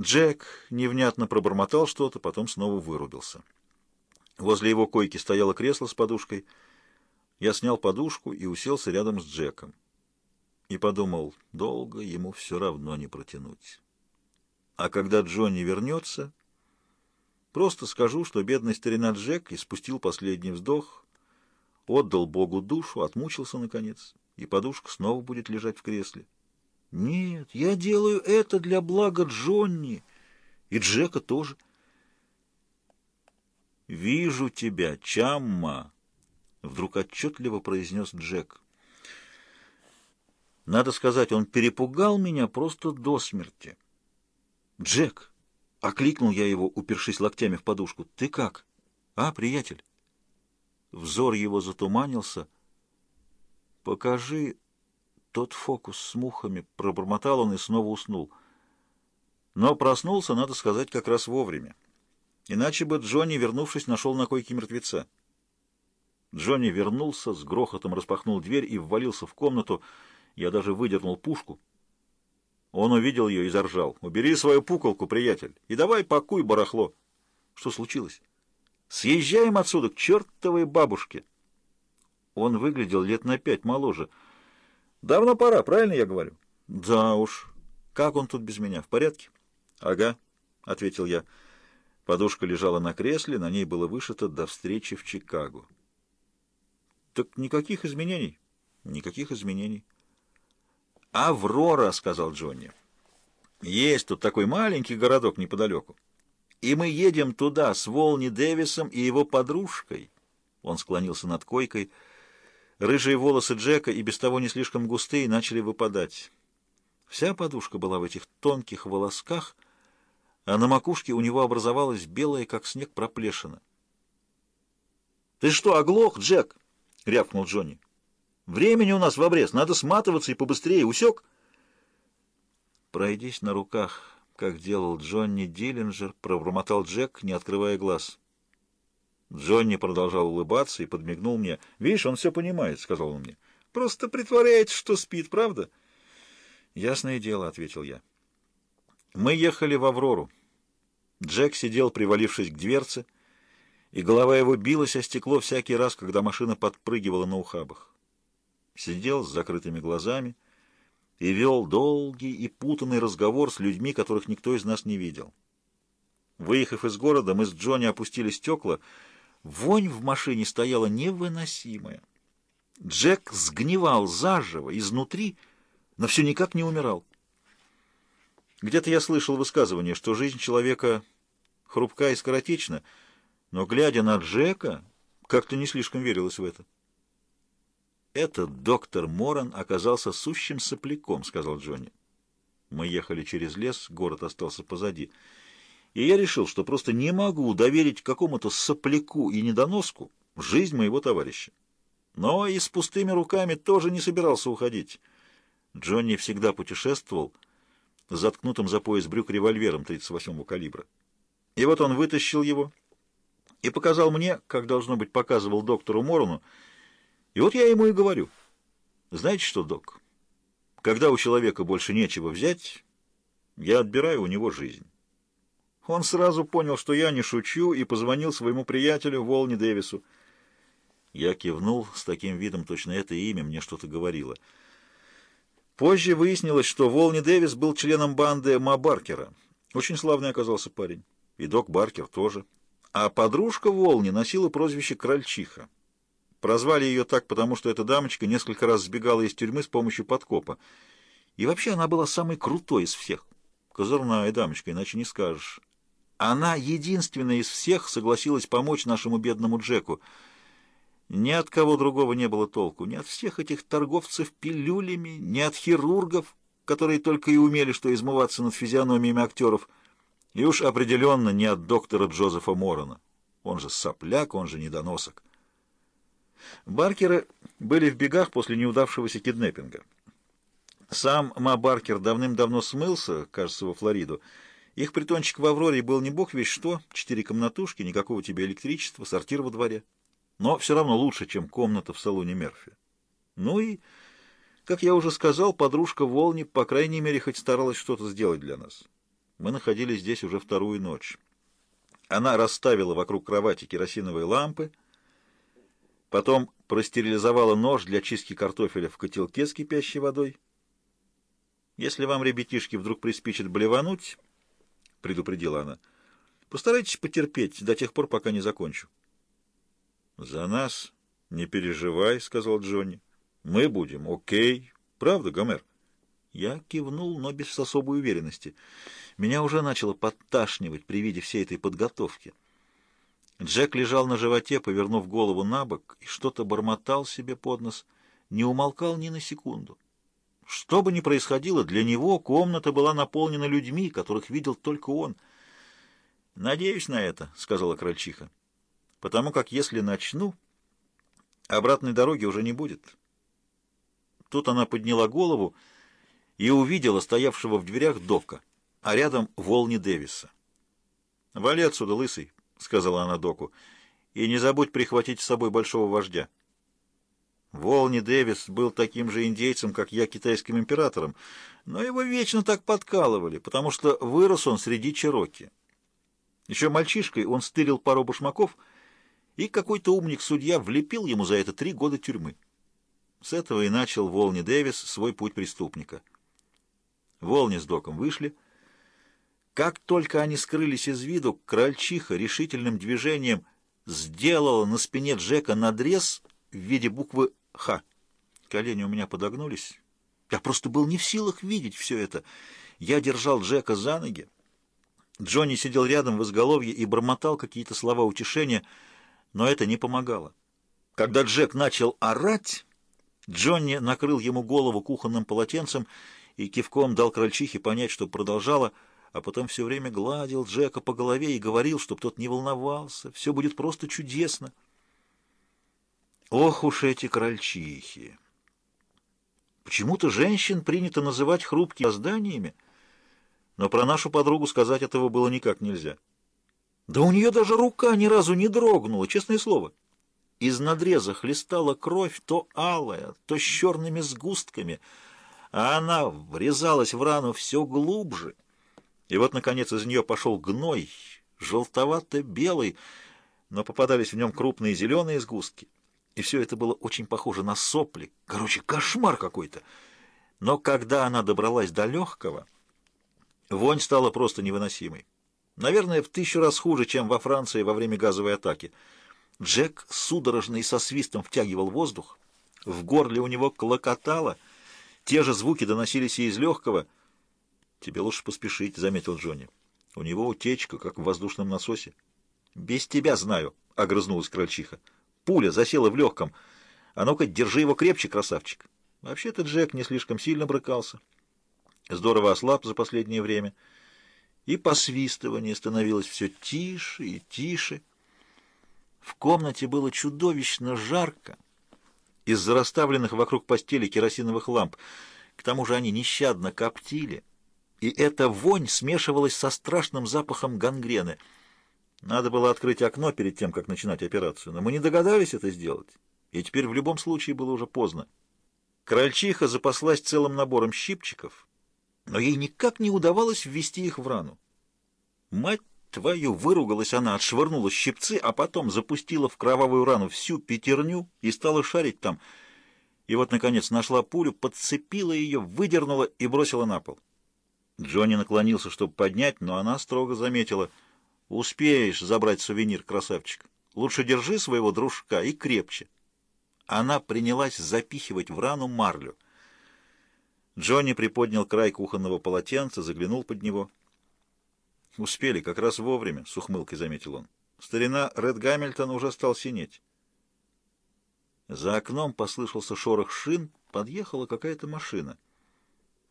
Джек невнятно пробормотал что-то, потом снова вырубился. Возле его койки стояло кресло с подушкой. Я снял подушку и уселся рядом с Джеком. И подумал, долго ему все равно не протянуть. А когда Джонни вернется, просто скажу, что бедный старина Джек испустил последний вздох, отдал Богу душу, отмучился наконец, и подушка снова будет лежать в кресле. Нет, я делаю это для блага Джонни и Джека тоже. «Вижу тебя, Чамма!» — вдруг отчетливо произнес Джек. Надо сказать, он перепугал меня просто до смерти. «Джек!» — окликнул я его, упершись локтями в подушку. «Ты как? А, приятель?» Взор его затуманился. «Покажи тот фокус с мухами», — пробормотал он и снова уснул. Но проснулся, надо сказать, как раз вовремя. Иначе бы Джонни, вернувшись, нашел на койке мертвеца. Джонни вернулся, с грохотом распахнул дверь и ввалился в комнату. Я даже выдернул пушку. Он увидел ее и заржал. «Убери свою пуколку, приятель, и давай пакуй барахло». «Что случилось?» «Съезжаем отсюда к чертовой бабушке». Он выглядел лет на пять моложе. «Давно пора, правильно я говорю?» «Да уж. Как он тут без меня? В порядке?» «Ага», — ответил я. Подушка лежала на кресле, на ней было вышито «До встречи в Чикаго». «Так никаких изменений?» «Никаких изменений». «Аврора», — сказал Джонни. «Есть тут такой маленький городок неподалеку. И мы едем туда с Волни Дэвисом и его подружкой». Он склонился над койкой. Рыжие волосы Джека, и без того не слишком густые, начали выпадать. Вся подушка была в этих тонких волосках, а на макушке у него образовалась белая, как снег, проплешина. «Ты что, оглох, Джек?» — рявкнул Джонни. Времени у нас в обрез, надо сматываться и побыстрее. Усек? Пройдись на руках, как делал Джонни Диллинджер, пробормотал Джек, не открывая глаз. Джонни продолжал улыбаться и подмигнул мне. «Видишь, он все понимает», — сказал он мне. «Просто притворяется, что спит, правда?» «Ясное дело», — ответил я. Мы ехали в «Аврору». Джек сидел, привалившись к дверце, и голова его билась о стекло всякий раз, когда машина подпрыгивала на ухабах сидел с закрытыми глазами и вел долгий и путанный разговор с людьми, которых никто из нас не видел. Выехав из города, мы с Джонни опустили стекла. Вонь в машине стояла невыносимая. Джек сгнивал заживо, изнутри, но все никак не умирал. Где-то я слышал высказывание, что жизнь человека хрупка и скоротечна, но, глядя на Джека, как-то не слишком верилось в это. «Этот доктор Моран оказался сущим сопляком», — сказал Джонни. Мы ехали через лес, город остался позади. И я решил, что просто не могу доверить какому-то сопляку и недоноску жизнь моего товарища. Но и с пустыми руками тоже не собирался уходить. Джонни всегда путешествовал заткнутым за пояс брюк револьвером 38-го калибра. И вот он вытащил его и показал мне, как, должно быть, показывал доктору Морону, и вот я ему и говорю, знаете что, док, когда у человека больше нечего взять, я отбираю у него жизнь. Он сразу понял, что я не шучу, и позвонил своему приятелю Волни Дэвису. Я кивнул с таким видом, точно это имя мне что-то говорило. Позже выяснилось, что Волни Дэвис был членом банды Ма Баркера. Очень славный оказался парень. И док Баркер тоже. А подружка Волни носила прозвище Крольчиха. Прозвали ее так, потому что эта дамочка несколько раз сбегала из тюрьмы с помощью подкопа. И вообще она была самой крутой из всех. Козырная дамочка, иначе не скажешь. Она единственная из всех согласилась помочь нашему бедному Джеку. Ни от кого другого не было толку, ни от всех этих торговцев пилюлями, ни от хирургов, которые только и умели что измываться над физиономиями актеров, и уж определенно не от доктора Джозефа Морона. Он же сопляк, он же недоносок. Баркеры были в бегах после неудавшегося киднеппинга. Сам Ма Баркер давным-давно смылся, кажется, во Флориду. Их притончик в Авроре был не бог весь что, четыре комнатушки, никакого тебе электричества, сортир во дворе. Но все равно лучше, чем комната в салоне Мерфи. Ну и, как я уже сказал, подружка Волни, по крайней мере, хоть старалась что-то сделать для нас. Мы находились здесь уже вторую ночь. Она расставила вокруг кровати керосиновые лампы, потом простерилизовала нож для чистки картофеля в котелке с кипящей водой. «Если вам, ребятишки, вдруг приспичит блевануть, — предупредила она, — постарайтесь потерпеть до тех пор, пока не закончу». «За нас не переживай, — сказал Джонни. Мы будем окей. Правда, Гомер?» Я кивнул, но без особой уверенности. Меня уже начало подташнивать при виде всей этой подготовки. Джек лежал на животе, повернув голову на бок, и что-то бормотал себе под нос, не умолкал ни на секунду. Что бы ни происходило, для него комната была наполнена людьми, которых видел только он. «Надеюсь на это», — сказала крольчиха, — «потому как если начну, обратной дороги уже не будет». Тут она подняла голову и увидела стоявшего в дверях Дока, а рядом Волни Дэвиса. «Вали отсюда, лысый», — сказала она Доку, — «и не забудь прихватить с собой большого вождя». Волни Дэвис был таким же индейцем, как я, китайским императором, но его вечно так подкалывали, потому что вырос он среди чероки. Еще мальчишкой он стырил пару башмаков, и какой-то умник-судья влепил ему за это три года тюрьмы. С этого и начал Волни Дэвис свой путь преступника. Волни с Доком вышли. Как только они скрылись из виду, крольчиха решительным движением сделала на спине Джека надрез в виде буквы «Х». Колени у меня подогнулись. Я просто был не в силах видеть все это. Я держал Джека за ноги. Джонни сидел рядом в изголовье и бормотал какие-то слова утешения, но это не помогало. Когда Джек начал орать, Джонни накрыл ему голову кухонным полотенцем и кивком дал крольчихе понять, что продолжала, а потом все время гладил Джека по голове и говорил, чтобы тот не волновался, все будет просто чудесно. Ох уж эти крольчихи! Почему-то женщин принято называть хрупкими созданиями, но про нашу подругу сказать этого было никак нельзя. Да у нее даже рука ни разу не дрогнула, честное слово. Из надреза хлестала кровь то алая, то с черными сгустками, а она врезалась в рану все глубже. И вот, наконец, из нее пошел гной, желтовато-белый, но попадались в нем крупные зеленые сгустки. И все это было очень похоже на сопли. Короче, кошмар какой-то. Но когда она добралась до легкого, вонь стала просто невыносимой. Наверное, в тысячу раз хуже, чем во Франции во время газовой атаки — Джек судорожно и со свистом втягивал воздух. В горле у него клокотало. Те же звуки доносились и из легкого. «Тебе лучше поспешить», — заметил Джонни. «У него утечка, как в воздушном насосе». «Без тебя знаю», — огрызнулась крольчиха. «Пуля засела в легком. А ну-ка, держи его крепче, красавчик». Вообще-то Джек не слишком сильно брыкался. Здорово ослаб за последнее время. И посвистывание становилось все тише и тише. В комнате было чудовищно жарко из-за расставленных вокруг постели керосиновых ламп. К тому же они нещадно коптили, и эта вонь смешивалась со страшным запахом гангрены. Надо было открыть окно перед тем, как начинать операцию, но мы не догадались это сделать, и теперь в любом случае было уже поздно. Крольчиха запаслась целым набором щипчиков, но ей никак не удавалось ввести их в рану. Мать Твою, выругалась она, отшвырнула щипцы, а потом запустила в кровавую рану всю пятерню и стала шарить там. И вот, наконец, нашла пулю, подцепила ее, выдернула и бросила на пол. Джонни наклонился, чтобы поднять, но она строго заметила. «Успеешь забрать сувенир, красавчик. Лучше держи своего дружка и крепче». Она принялась запихивать в рану марлю. Джонни приподнял край кухонного полотенца, заглянул под него — «Успели, как раз вовремя», — с ухмылкой заметил он. Старина Ред Гамильтон уже стал синеть. За окном послышался шорох шин, подъехала какая-то машина.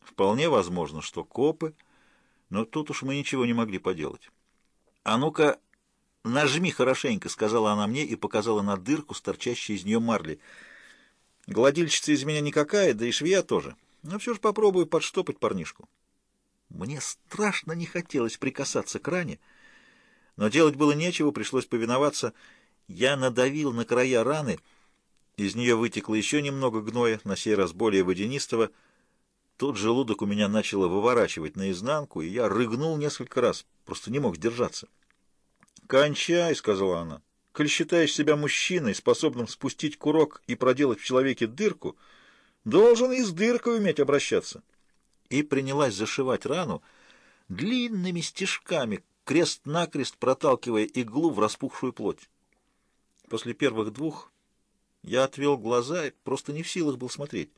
Вполне возможно, что копы, но тут уж мы ничего не могли поделать. «А ну-ка, нажми хорошенько», — сказала она мне и показала на дырку, торчащей из нее марли. «Гладильщица из меня никакая, да и швея тоже. Но все же попробую подштопать парнишку». Мне страшно не хотелось прикасаться к ране, но делать было нечего, пришлось повиноваться. Я надавил на края раны, из нее вытекло еще немного гноя, на сей раз более водянистого. Тут желудок у меня начало выворачивать наизнанку, и я рыгнул несколько раз, просто не мог сдержаться. «Кончай», — сказала она. «Коль считаешь себя мужчиной, способным спустить курок и проделать в человеке дырку, должен и с дыркой уметь обращаться». И принялась зашивать рану длинными стежками, крест-накрест проталкивая иглу в распухшую плоть. После первых двух я отвел глаза и просто не в силах был смотреть.